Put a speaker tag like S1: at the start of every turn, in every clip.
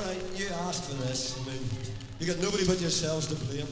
S1: all right, you asked for this. I mean, you got nobody but yourselves to blame.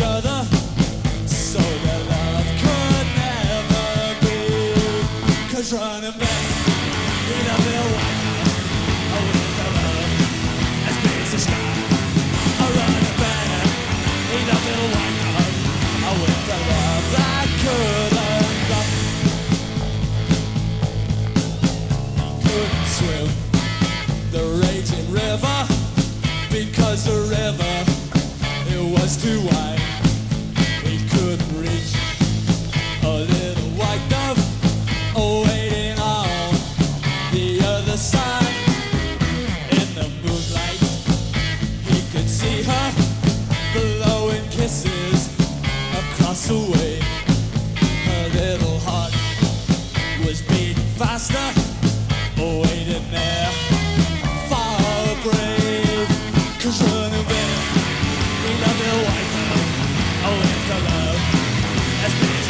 S2: other so that love could never running back in a white house, a winter love, as big as sky.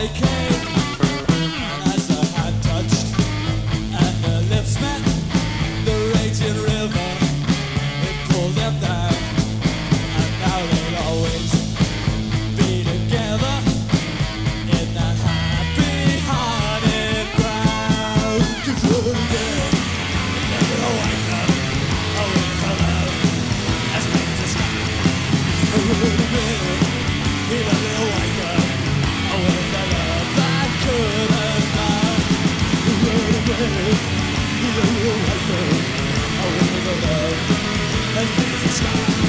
S2: they came. Even you like me, I will never love as big as the sky.